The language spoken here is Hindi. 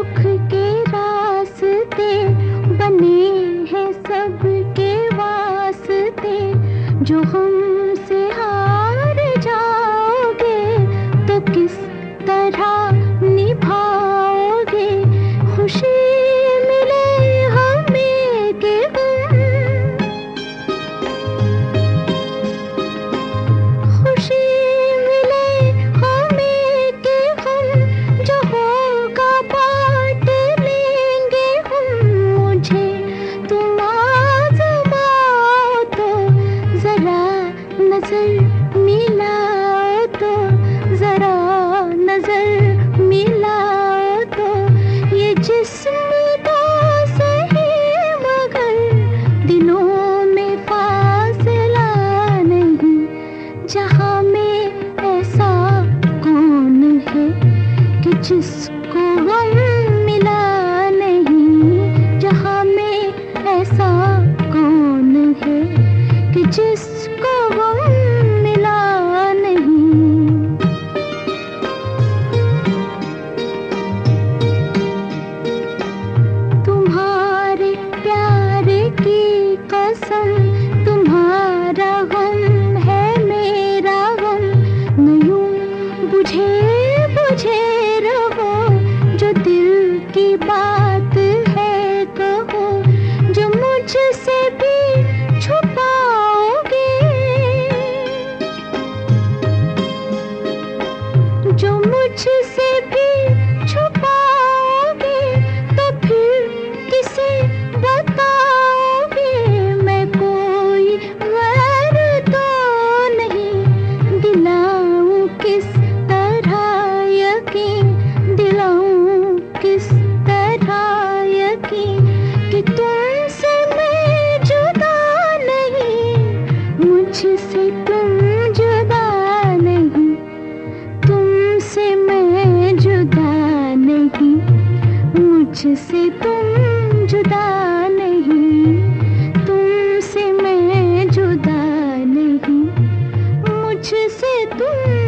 सुख के रास्ते बने हैं सबके वास्ते। जो जिसको गम मिला नहीं, जहाँ में ऐसा कौन है कि जिसको गम मिला नहीं। तुम्हारे प्यार की कसम, तुम्हारा गम है मेरा गम नयूं बुझे बुझे मुझसे भी छुपाओगे तो फिर किसे बताओगे? मैं कोई गैर तो नहीं। दिलाऊं किस तरह यकीन? दिलाऊं किस तरह यकीन? कि तुमसे मैं जुदा नहीं, मुझसे तुम मुझसे तुम जुदा नहीं तुमसे मैं जुदा नहीं। मुझसे तुम